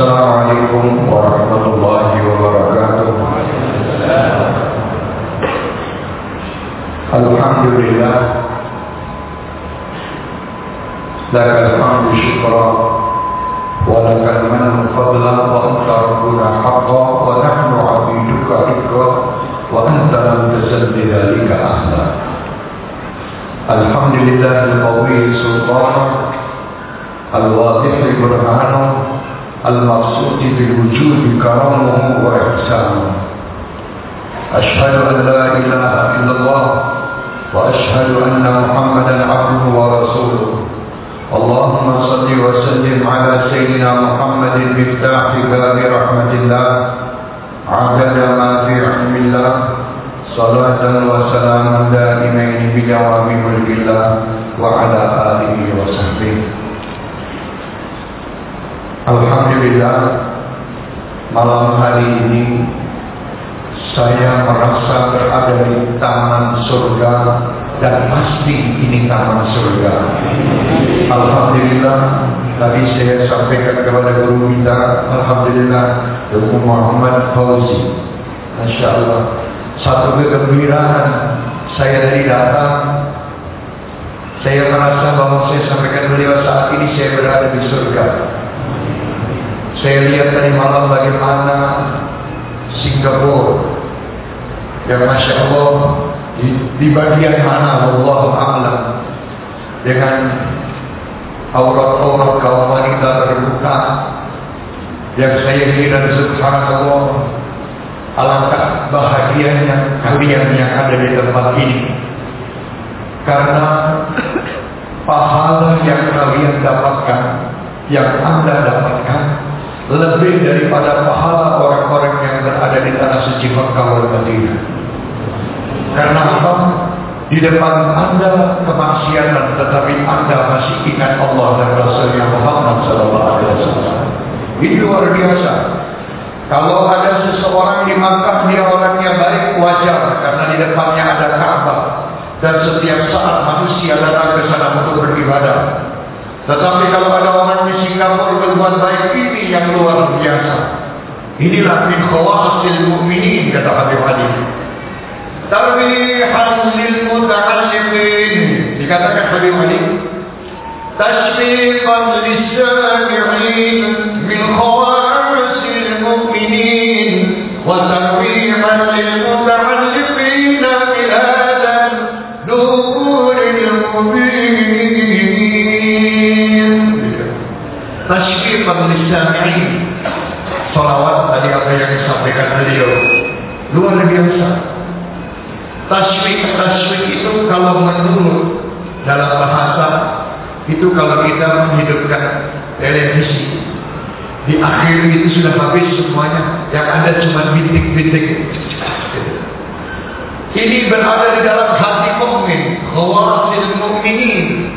السلام عليكم ورحمة الله وبركاته الحمد لله لك الحمد شكرا ولك المن فضلا وأنت ربنا حقا ونحن عبيدك رقا وأنت لم تزل بذلك أهلا الحمد لله القوي سلطانه الواضح برهانه المقصود بالوجود كرمه وإحسانه. أشهد أن لا إله إلا الله وأشهد أن محمدا عبده ورسوله. اللهم صل وسلم على سيدنا محمد مفتاح باب رحمة الله. عدد ما في علم الله صلاة وسلاما دائمين بدوام ملك الله وعلى آله وصحبه. Alhamdulillah malam hari ini saya merasa berada di taman surga dan pasti ini taman surga. Alhamdulillah tadi saya sampaikan kepada guru kita Alhamdulillah Dr. Muhammad Fauzi Masya Allah satu kegembiraan saya dari datang saya merasa bahwa saya sampaikan beliau saat ini saya berada di surga saya lihat tadi malam bagaimana Singapura. Yang Masya Allah di, di bagian mana Allah Alam. Dengan aurat-aurat kaum wanita terbuka yang saya kira subhanallah alangkah bahagianya kalian yang ada di tempat ini. Karena pahala yang kalian dapatkan yang anda dapatkan lebih daripada pahala orang-orang yang berada di tanah suci Makkah wal Madinah. Karena apa? Di depan anda kemaksiatan, tetapi anda masih ingat Allah dan Rasulnya Muhammad Sallallahu Alaihi Wasallam. Ini luar biasa. Kalau ada seseorang di Makkah dia orangnya baik wajar karena di depannya ada Ka'bah dan setiap saat manusia datang akhir itu sudah habis semuanya. Yang ada cuma bintik-bintik. Ini berada di dalam hati mukmin. Khawasil mukminin.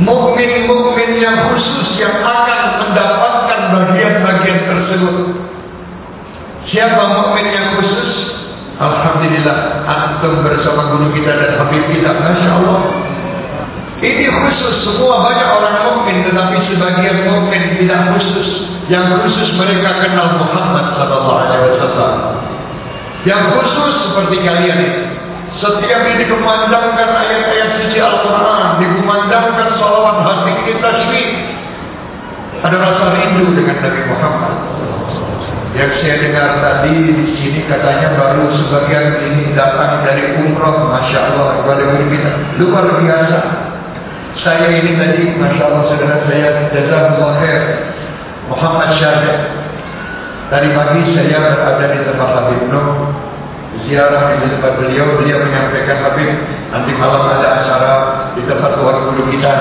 Mukmin-mukmin yang khusus Yang akan mendapatkan bagian-bagian tersebut. Siapa mukmin yang khusus? Alhamdulillah antum bersama guru kita dan habib kita, masya Allah. Ini khusus. Semua banyak orang mukmin, tetapi sebagian mukmin tidak khusus. Yang khusus mereka kenal Muhammad Sallallahu Alaihi Wasallam. Yang khusus seperti kalian. Setiap ini dikumandangkan ayat-ayat suci Al-Quran, dikumandangkan salawat hati kita tasbih. Ada rasa rindu dengan Nabi Muhammad. Yang saya dengar tadi di sini katanya baru sebagian ini datang dari umroh, masya Allah luar biasa. Saya ini tadi, masya Allah saudara saya jazakallah khair Muhammad Syahid. Tadi pagi saya berada di tempat Habib Nuh ziarah di tempat beliau, beliau menyampaikan Habib nanti malam ada acara di tempat tuan guru kita.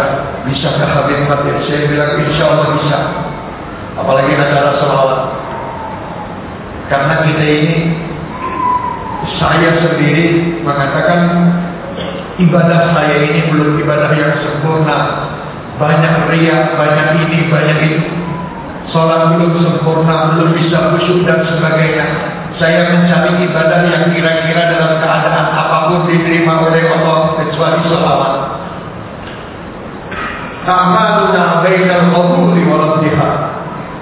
Bisakah Habib Habib? Saya bilang insya Allah bisa. Apalagi acara salawat. Karena kita ini saya sendiri mengatakan ibadah saya ini belum ibadah yang sempurna. Banyak riak, banyak ini, banyak itu. Sholat belum sempurna, belum bisa khusyuk dan sebagainya. Saya mencari ibadah yang kira-kira dalam keadaan apa pun diterima oleh Allah kecuali sholawat. Amaluna bainal qabuli wal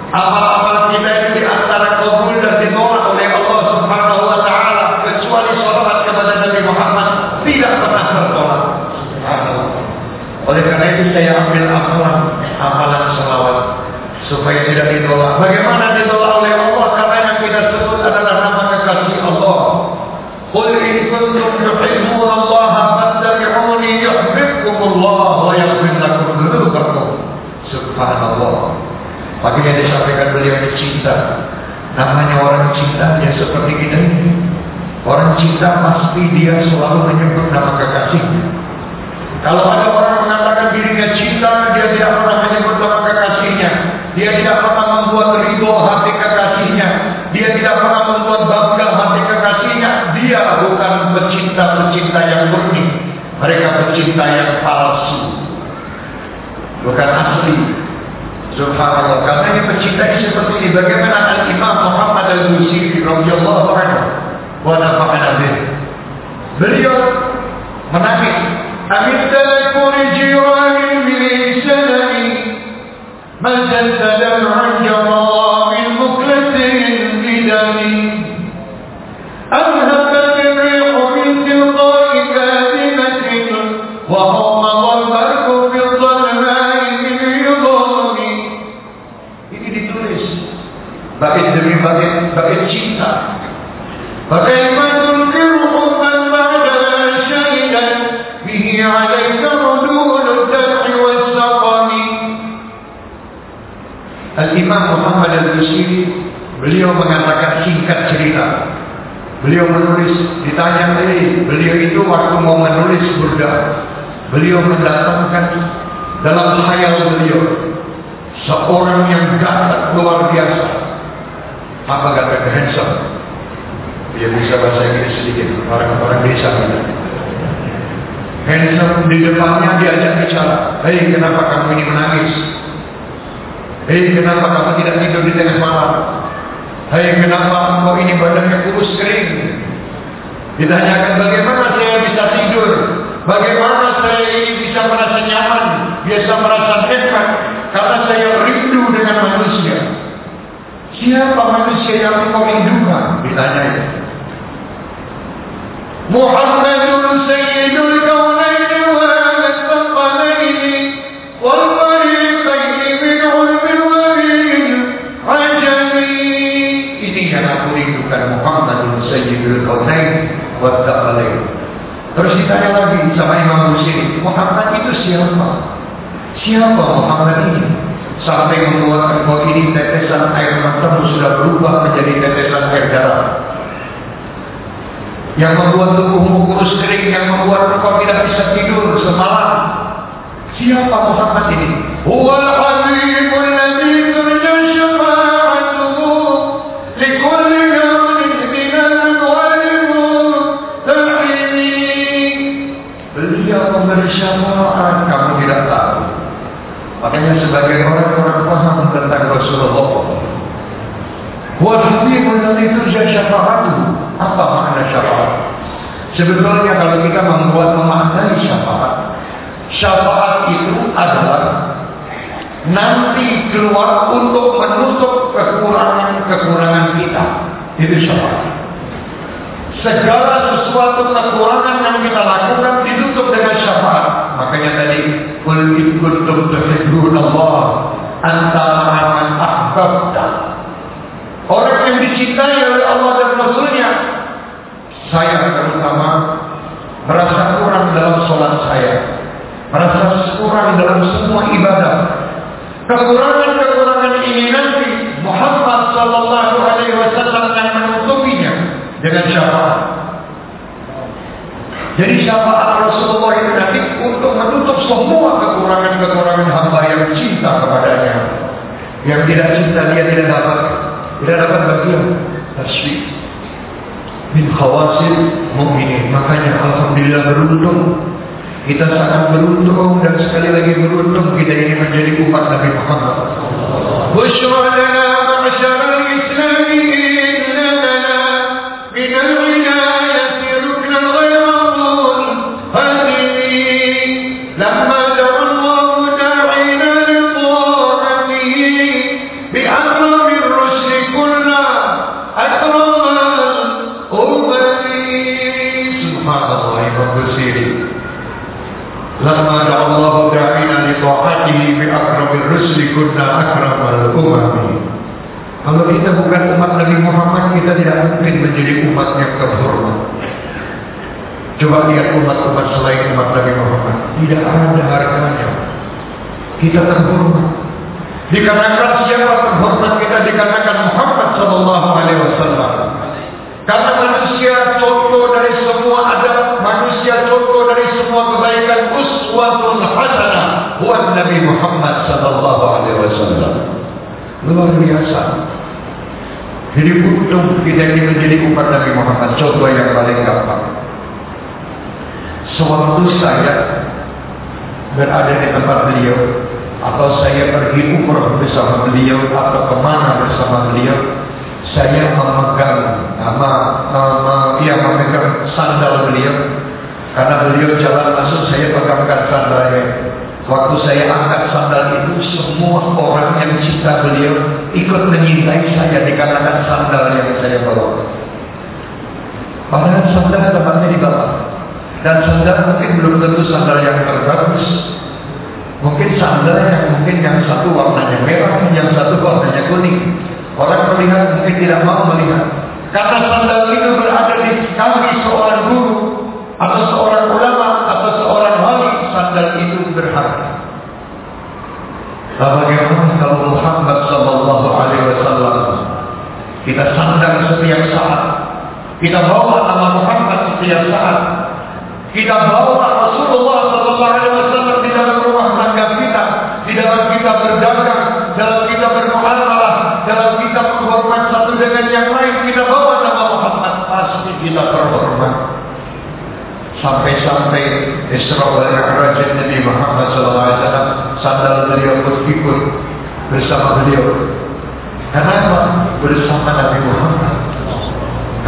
Amal-amal kita itu di antara kabul dan ditolak oleh Allah Subhanahu wa taala kecuali salawat kepada Nabi Muhammad tidak pernah tertolak. Oleh karena itu saya ambil amalan salawat supaya tidak ditolak. Bagaimana ditolak oleh Allah? Karena yang kita sebut adalah nama kekasih Allah. Qul in kuntum tuhibbuna Allah fattabi'uni yuhibbukum Allah wa yaghfir lakum dhunubakum. Subhanallah. Makanya disampaikan beliau ini cinta. Namanya orang cinta dia seperti kita ini. Orang cinta pasti dia selalu menyebut nama kekasihnya. Kalau ada orang mengatakan dirinya cinta, dia tidak pernah menyebut nama kekasihnya. Dia tidak pernah Mereka pecinta yang palsu. Bukan asli. Subhanallah. Karena yang mencintai seperti ini. Bagaimana Al-Imam Muhammad Al-Busiri radhiyallahu anhu wa nafa'ana bih. Beliau menangis. Amit talakun jiwani Beliau menulis Ditanya eh, Beliau itu waktu mau menulis burda Beliau mendatangkan Dalam khayal beliau Seorang yang gagah luar biasa. Apa kata handsome? Dia bisa bahasa Inggris sedikit Orang-orang desa. Handsome di depannya diajak bicara Hei kenapa kamu ini menangis? Hei kenapa kamu tidak tidur di tengah malam Hei kenapa engkau ini badannya kurus kering. Ditanyakan bagaimana saya bisa tidur? Bagaimana saya ini bisa merasa nyaman? Biasa merasa hebat Karena saya rindu dengan manusia. Siapa manusia yang engkau rindukan? Ditanya ya Terus ditanya lagi sama Imam Muslim Muhammad itu siapa? Siapa Muhammad ini? Sampai membuat engkau ini tetesan air matamu sudah berubah menjadi tetesan air darah yang membuat tubuhmu kurus kering, yang membuat engkau tidak bisa tidur semalam. Siapa Muhammad ini? Huwal Habibul Sebagai orang-orang paham tentang Rasulullah. Huwal Habibul Nabi turja syafa'atuhu. Apa makna syafaat? Sebetulnya kalau kita membuat memaknai syafaat, syafaat itu adalah nanti keluar untuk menutup kekurangan-kekurangan kita. Itu syafaat. Segala sesuatu kekurangan yang kita lakukan ditutup dengan syafaat. Makanya tadi, Qul in kuntum tuhibbuna Allah antara man ahbabta Orang yang dicintai oleh Allah dan Rasulnya Saya terutama Merasa kurang dalam sholat saya. Merasa kurang dalam semua ibadah. Kekurangan-kekurangan ini nanti Muhammad Sallallahu Alaihi Wasallam akan menutupinya Dengan syafaat Jadi syafaat Rasulullah itu nanti Untuk menutup semua kekurangan-kekurangan hamba yang cinta kepadanya? Yang tidak cinta dia tidak dapat tidak dapat bagian tasbih. Min khawasil mukminin makanya alhamdulillah beruntung. Kita sangat beruntung dan sekali lagi beruntung kita ini menjadi umat Nabi Muhammad. al-Islam Coba lihat umat-umat selain umat Nabi Muhammad. Tidak ada harganya. Kita terhormat. Dikarenakan siapa terhormat kita dikarenakan Muhammad Sallallahu Alaihi Wasallam. Karena manusia contoh dari semua adab, manusia contoh dari semua kebaikan uswatun hasanah buat Nabi Muhammad Sallallahu Alaihi Wasallam. Luar biasa. Jadi untung kita ini menjadi umat Nabi Muhammad. Contoh yang paling gampang. Sewaktu saya berada di tempat beliau atau saya pergi umrah bersama beliau atau ke mana bersama beliau saya memegang nama nama ya memegang sandal beliau. Karena beliau jalan masuk saya pegangkan sandalnya. Waktu saya angkat sandal itu semua orang yang cinta beliau ikut menyintai saya dikarenakan sandal yang saya bawa. Padahal sandal tempatnya di bawah dan sandal mungkin belum tentu sandal yang terbagus. Mungkin sandal yang mungkin yang satu warnanya merah, yang satu warnanya kuning. Orang melihat mungkin tidak mau melihat. Karena sandal itu berada di kaki seorang guru atau seorang ulama atau seorang wali, sandal itu berharga. Bagaimana kalau Muhammad Sallallahu Alaihi Wasallam kita sandang setiap saat, kita bawa nama Muhammad setiap saat, kita bawa Rasulullah Sallallahu Alaihi Wasallam di dalam rumah tangga kita, di dalam kita berdagang, dalam kita bermuamalah, dalam kita menghormat satu dengan yang lain. Kita bawa nama Muhammad pasti kita terhormat. Sampai-sampai Isra wal Mi'raj Nabi Muhammad Sallallahu Alaihi Wasallam sandal beliau pun ikut bersama beliau. Kenapa? Bersama Nabi Muhammad.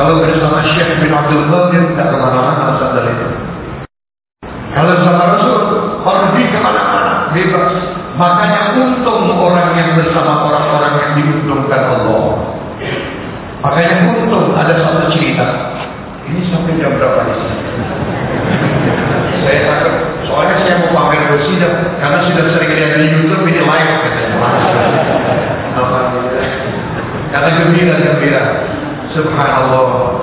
Kalau bersama Syekh bin Abdul Qadir tidak ke mana-mana sandal itu. Kalau sama Rasul pergi ke mana-mana bebas. Makanya untung orang yang bersama orang-orang yang diuntungkan Allah. Makanya untung ada satu cerita. Ini sampai jam berapa sini? Saya takut, soalnya saya mau pamer bersih karena sudah sering lihat di YouTube ini live katanya. Karena gembira gembira, Subhanallah.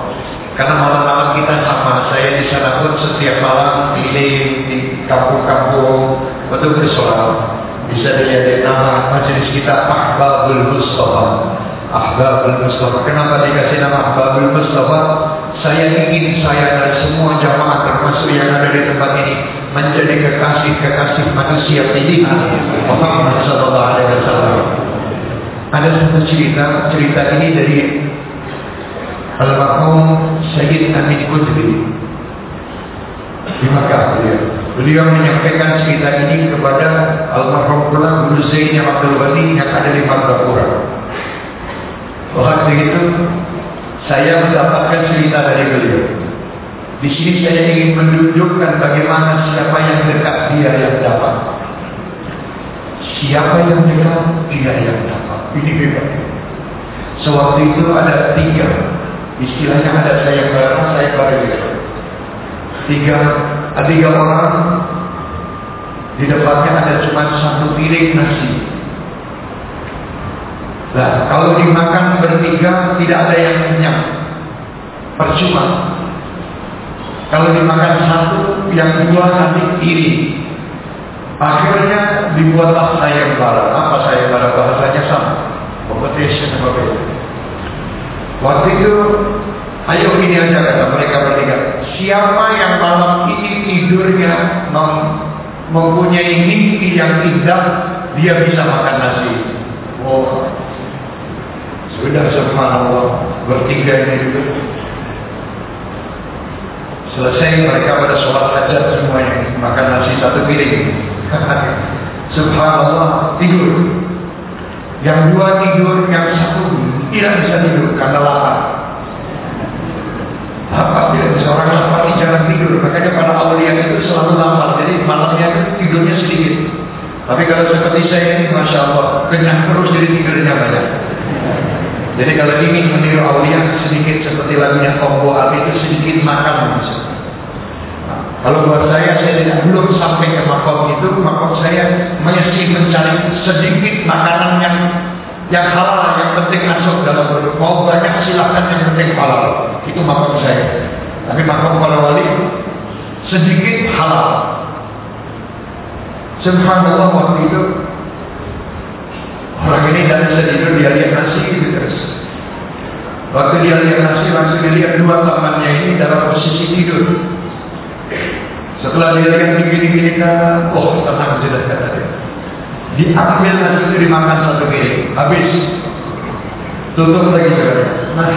Karena malam-malam kita sama, saya di sana pun setiap malam keliling di kampung-kampung untuk bersolat. Bisa dilihat nama majelis kita Ahbabul Mustafa. Ahbabul Mustafa. Kenapa dikasih nama Ahbabul Mustafa? Saya ingin saya dan semua jamaah termasuk yang ada di tempat ini menjadi kekasih-kekasih manusia pilihan Muhammad Sallallahu Alaihi Wasallam. Ada satu cerita, cerita ini dari almarhum Sayyid Amin Qudri di Makkah beliau. Beliau menyampaikan cerita ini kepada almarhum pula Guru Zain Abdul Wali yang ada di Margapura. Waktu itu saya mendapatkan cerita dari beliau. Di sini saya ingin menunjukkan bagaimana siapa yang dekat dia yang dapat. Siapa yang dekat dia yang dapat. Ini bebas. Sewaktu itu ada tiga Istilahnya ada saya barang, saya barang Tiga, tiga orang di depannya ada cuma satu piring nasi. Nah, kalau dimakan bertiga tidak ada yang kenyang, percuma. Kalau dimakan satu, yang dua nanti iri. Akhirnya dibuatlah sayembara. Apa sayembara bahasanya sama? Competition apa Waktu itu, ayo ini aja kata mereka bertiga. Siapa yang malam ini tidurnya mem mempunyai mimpi yang indah, dia bisa makan nasi. Oh, sudah subhanallah bertiga ini juga. Selesai mereka pada sholat hajat semuanya makan nasi satu piring. subhanallah tidur. Yang dua tidur, yang satu tidak bisa tidur karena lapar. Lapar tidak bisa orang lapar di jarang tidur. Makanya para awliya itu selalu lapar. Jadi malamnya itu tidurnya sedikit. Tapi kalau seperti saya ini, masya Allah, kenyang terus jadi tidurnya banyak. Jadi kalau ingin meniru awliya sedikit seperti lagunya Kombo Abi itu sedikit makan. Nah, Kalau buat saya, saya tidak belum sampai ke makom itu, makom saya masih mencari sedikit makanan yang yang halal, yang penting masuk dalam perut. Mau banyak silahkan yang penting halal. Itu makom saya. Tapi makom para wali sedikit halal. Subhanallah waktu itu orang ini dari tidur dia lihat nasi gitu terus. Waktu dia lihat nasi langsung dilihat dua temannya ini dalam posisi tidur. Setelah dia lihat begini-gini kan, oh tenang sudah kata dia. Diambil nasi itu dimakan satu piring, habis. Tutup lagi saudara. Nah,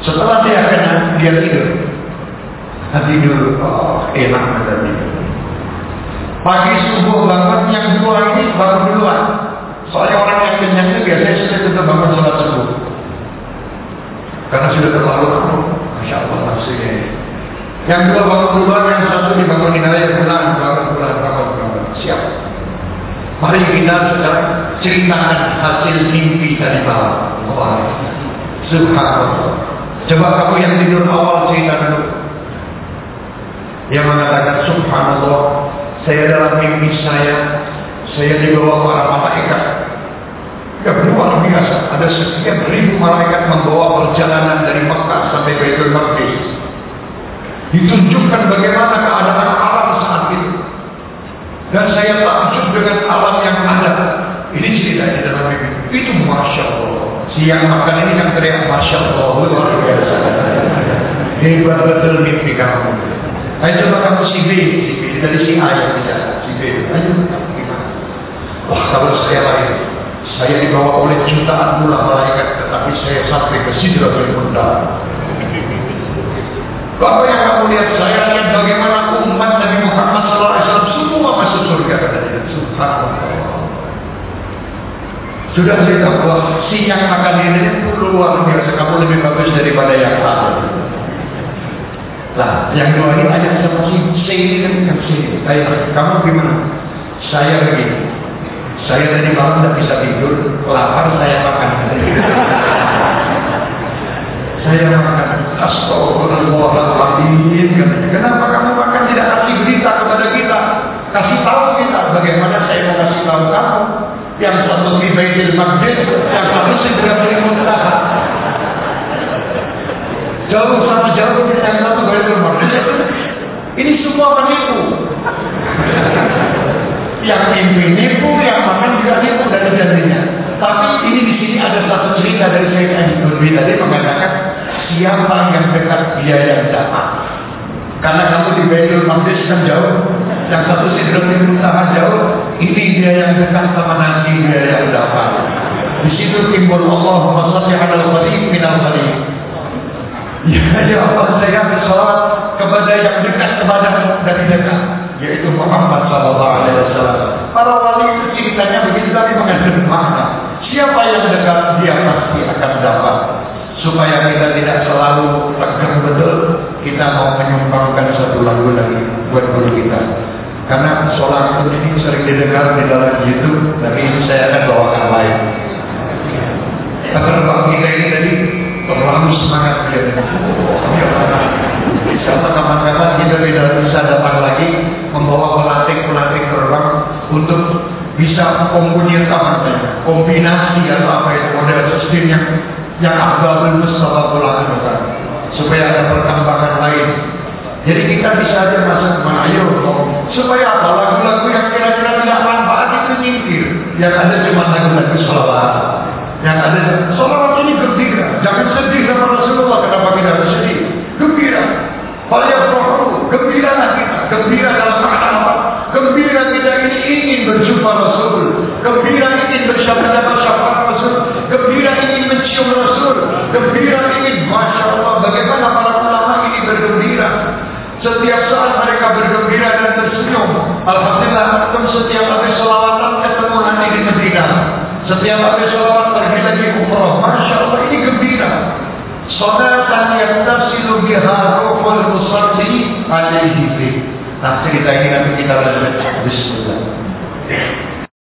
setelah dia kena, dia tidur. Tidur, oh enak kata dia. Pagi subuh bangun yang dua ini baru duluan. Soalnya orang yang kenyang itu biasanya sudah tetap bangun sholat subuh. Karena sudah terlalu lama. Masya Allah nafsunya. Yang dua bangun duluan, yang satu dibangunin aja pulang, bangun pulang, bangun pulang. Siap. Mari kita sekarang ceritakan hasil mimpi tadi malam. Wah, subhanallah. Coba kamu yang tidur awal cerita dulu. Yang mengatakan subhanallah, saya dalam mimpi saya, saya dibawa para malaikat. Ya luar biasa, ada sekian ribu malaikat membawa perjalanan dari Mekah sampai Baitul Maqdis. Ditunjukkan bagaimana keadaan alam saat itu. Dan saya takjub dengan alam yang ada. Ini ceritanya dalam mimpi. Itu Masya Allah. Siang makan ini yang teriak Masya Allah. Luar biasa. Hebat betul mimpi kamu. Ayo coba kamu si B. Si B. Dari si A yang bisa. Si B. Ayo? Wah kalau saya lain. Saya dibawa oleh jutaan mula malaikat. Tetapi saya sampai ke Sidratul Muntaha. Bapak yang kamu lihat saya lihat bagaimana umat Nabi Muhammad SAW semua masuk surga kata dia. Subhanallah. Sudah cerita bahwa siang makan ini luar biasa kamu lebih bagus daripada yang lain. Nah, yang dua ini ada si C ini kan yang C. Kamu gimana? Saya begini. Saya tadi malam tidak bisa tidur, lapar saya makan. saya makan Astagfirullahaladzim Kenapa kamu makan tidak kasih berita kepada kita Kasih tahu kita Bagaimana saya mau kasih tahu kamu Yang satu di Baitul Maqdis Yang satu segera beri muntaha Jauh sama jauh Yang satu Baitul Maqdis Ini semua menipu Yang mimpi nipu Yang makan juga nipu dan jadinya Tapi ini di sini ada satu cerita dari saya yang berbeda Dia mengatakan siapa yang dekat dia yang dapat. Karena kamu di Baitul Maqdis kan jauh, yang satu Sidratul Muntaha jauh, ini dia yang dekat sama nanti dia yang dapat. Di situ timbul Allah shalli ala al-qarib min. Ya, ya saya bersolat kepada yang dekat kepada dari dekat yaitu Muhammad sallallahu alaihi wasallam. Para wali itu ceritanya begitu tapi mengandung makna. Siapa yang dekat dia pasti akan dapat supaya kita tidak selalu tegang betul kita mau menyumbangkan satu lagu lagi buat guru kita karena sholat ini sering didengar di dalam YouTube tapi saya akan bawakan lain. Karena kita ini tadi? Terlalu semangat dia Insya kapan-kapan kita tidak bisa datang lagi membawa pelatih-pelatih terbang untuk bisa kombinasi kombinasi atau apa itu model sistem yang yang afdalul mustababul akhirah supaya ada perkembangan lain. Jadi kita bisa aja masuk ayo supaya apa lagu-lagu yang kira-kira tidak manfaat itu nyingkir. Yang ada cuma lagu-lagu sholawat. Yang ada sholawat ini gembira. Jangan sedih sama Rasulullah. Kenapa kita harus sedih? Gembira. Falyafrahu. Gembira kita. Gembira dalam makna apa? Gembira kita ini ingin berjumpa Rasul. Gembira ingin bersyafaat-syafaat Rasul. Gembira ingin mencium Rasul. Gembira ingin, Masya Allah, bagaimana para ulama ini bergembira. Setiap saat mereka bergembira dan tersenyum. Alhamdulillah, setiap habis salawatan ketemu di Medina. Setiap habis salawat pergi lagi umrah. Masya Allah, ini gembira. Salatan yang tafsilu biha ruhul musalli alaihi fi. Nah cerita ini nanti kita lanjut. Bismillah.